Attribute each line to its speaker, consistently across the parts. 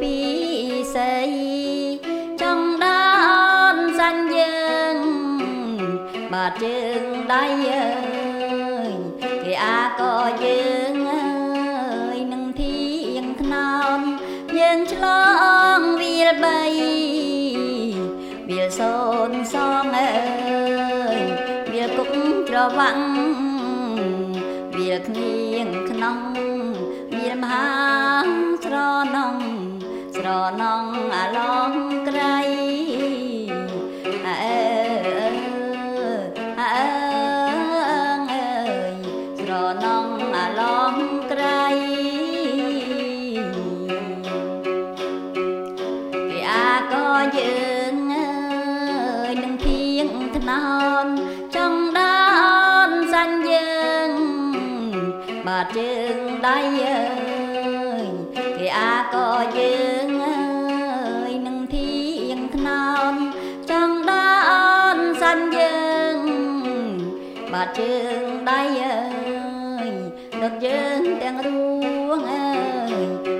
Speaker 1: ពីសីចង់ដានសាញ់យើងបាត់ជើងដៃអើយគេអាក៏យើងអើយនឹងធៀងថ្នមយើងឆ្លងវាលបីវាលសូនសងអើយវាលគុកច្រវាំងវាលគ្នាងក្នុងវាលមហា ស្រណងអាឡងក្រៃអើអើអើអើយស្រណងអាឡងក្រៃគេអាក៏យើងអើយនឹងធៀងថ្ននចង់ដានសាញ់យើងបាទជើងដៃអើយគេអាក៏យើង បាទជើងដៃអើយដឹកយើងទាំងរួងអើយ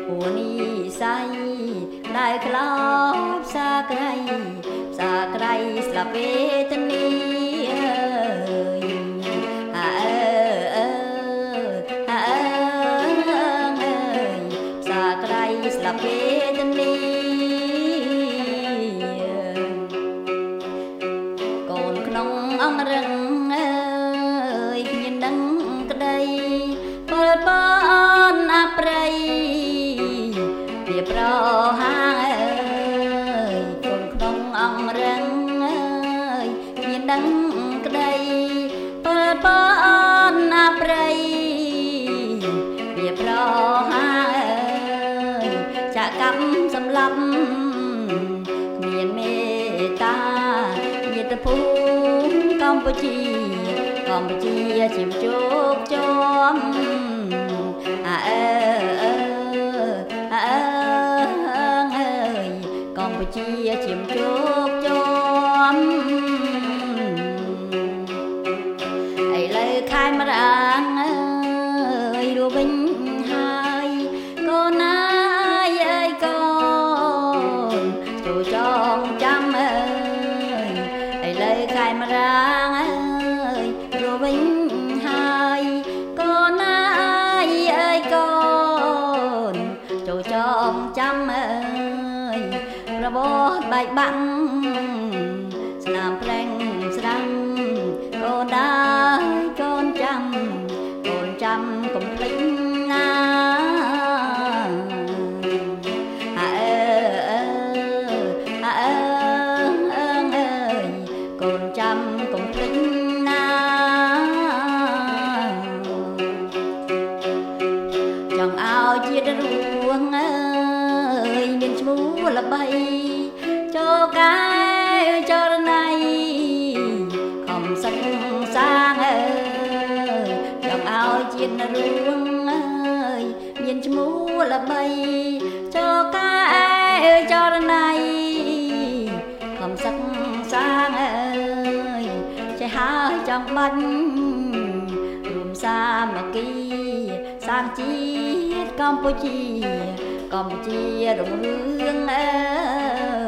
Speaker 1: ពួនីស័យដែលក្លោបសាក្រៃសាក្រៃស្លាប់វេទនីអើយអើអើអើអើសាក្រៃស្លាប់វេទនីកូនក្នុងអង្រឹង ក្តីពលបនអប្រៃវាប្រហាអើយចាក់កម្មសម្លាប់គ្មានមេត្តាញាតិភូមិកម្ពុជាកម្ពុជាជាជោគជមអើអើអើអើអើយកម្ពុជាជាជោគជ រាងអើយរួវិញហើយកូនណាយអើយកូនចូលចងចាំអើយប្រវត្តិបែកបាក់ស្នាមប្រេងស្រាំកូនដាយកូនចាំកូនចាំកុំភ្លេច រួងអើយមានឈ្មោះល្បីចូលកែចរណៃខំសឹកសាងអើយចង់ឲ្យជាតិរួងអើយមានឈ្មោះល្បីចូលកែចរណៃខំសឹកសាងអើយចេះហើយចង់បាញ់រួម សាមគ្គីសាមជាតិកម្ពុជាកម្ពុជារុងរឿងអើយអើ